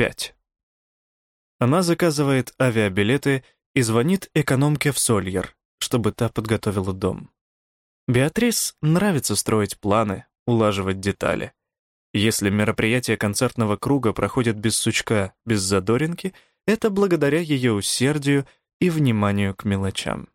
пять. Она заказывает авиабилеты и звонит экономке в Сольер, чтобы та подготовила дом. Беатрис нравится строить планы, улаживать детали. Если мероприятие концертного круга проходит без сучка, без задоринки, это благодаря ее усердию и вниманию к мелочам.